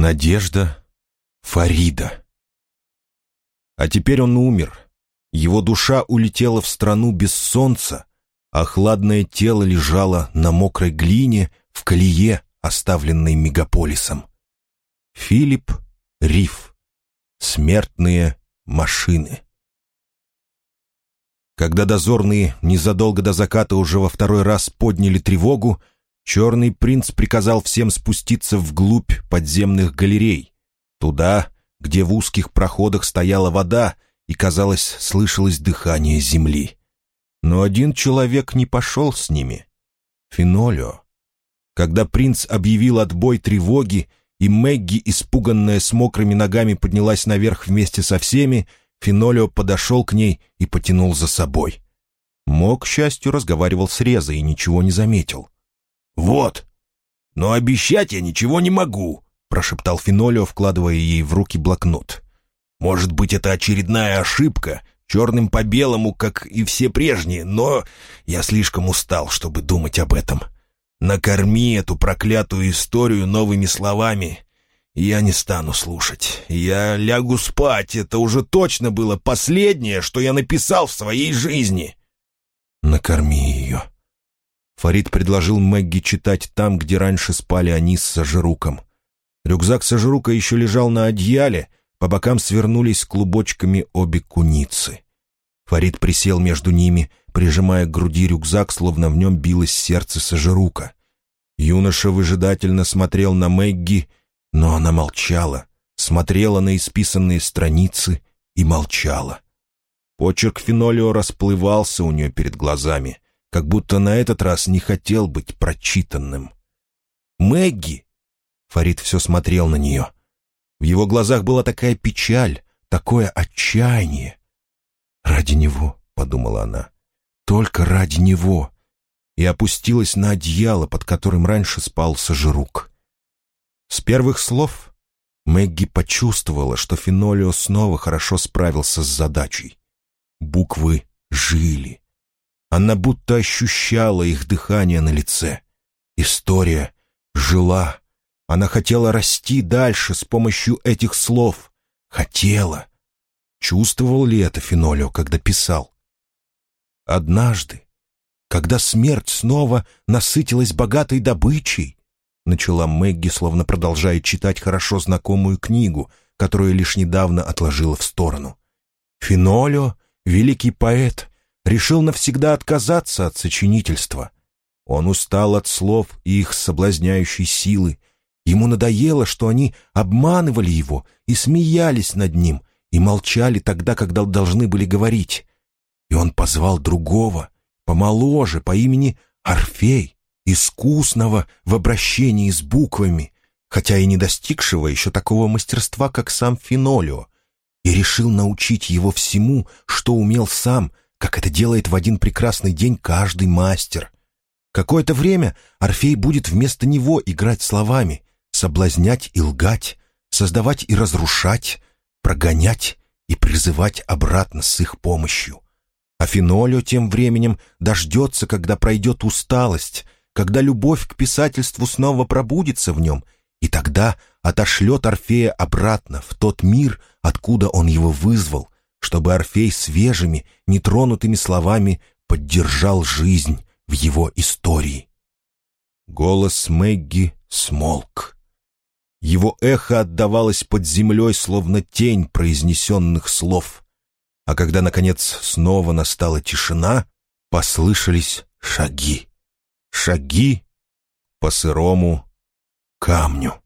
Надежда Фарида. А теперь он умер. Его душа улетела в страну без солнца, а хладное тело лежало на мокрой глине в колее, оставленной мегаполисом. Филипп Риф. Смертные машины. Когда дозорные незадолго до заката уже во второй раз подняли тревогу, Черный принц приказал всем спуститься вглубь подземных галерей, туда, где в узких проходах стояла вода и, казалось, слышалось дыхание земли. Но один человек не пошел с ними — Фенолио. Когда принц объявил отбой тревоги, и Мэгги, испуганная с мокрыми ногами, поднялась наверх вместе со всеми, Фенолио подошел к ней и потянул за собой. Мог, к счастью, разговаривал с Резой и ничего не заметил. «Вот. Но обещать я ничего не могу», — прошептал Фенолио, вкладывая ей в руки блокнот. «Может быть, это очередная ошибка, черным по белому, как и все прежние, но я слишком устал, чтобы думать об этом. Накорми эту проклятую историю новыми словами. Я не стану слушать. Я лягу спать. Это уже точно было последнее, что я написал в своей жизни». «Накорми ее», Фарид предложил Мэгги читать там, где раньше спали они с Сажируком. Рюкзак Сажирука еще лежал на одеяле, по бокам свернулись клубочками обе куницы. Фарид присел между ними, прижимая к груди рюкзак, словно в нем билось сердце Сажирука. Юноша выжидательно смотрел на Мэгги, но она молчала, смотрела на исписанные страницы и молчала. Почерк Фенолио расплывался у нее перед глазами — как будто на этот раз не хотел быть прочитанным. «Мэгги!» Фарид все смотрел на нее. В его глазах была такая печаль, такое отчаяние. «Ради него», — подумала она, — «только ради него», и опустилась на одеяло, под которым раньше спал Сажирук. С первых слов Мэгги почувствовала, что Фенолио снова хорошо справился с задачей. Буквы жили. Она будто ощущала их дыхание на лице. История жила. Она хотела расти дальше с помощью этих слов. Хотела. Чувствовал ли это Фенолио, когда писал? Однажды, когда смерть снова насытилась богатой добычей, начала Мэгги, словно продолжая читать хорошо знакомую книгу, которую лишь недавно отложила в сторону. Фенолио, великий поэт, решил навсегда отказаться от сочинительства. Он устал от слов и их соблазняющей силы. Ему надоело, что они обманывали его и смеялись над ним, и молчали тогда, когда должны были говорить. И он позвал другого, помоложе, по имени Орфей, искусного в обращении с буквами, хотя и не достигшего еще такого мастерства, как сам Фенолио, и решил научить его всему, что умел сам, как это делает в один прекрасный день каждый мастер. Какое-то время Орфей будет вместо него играть словами, соблазнять и лгать, создавать и разрушать, прогонять и призывать обратно с их помощью. А Фенолио тем временем дождется, когда пройдет усталость, когда любовь к писательству снова пробудится в нем, и тогда отошлет Орфея обратно в тот мир, откуда он его вызвал, чтобы Орфей свежими, нетронутыми словами поддержал жизнь в его истории. Голос Мэгги смолк. Его эхо отдавалось под землей, словно тень произнесенных слов. А когда, наконец, снова настала тишина, послышались шаги. Шаги по сырому камню.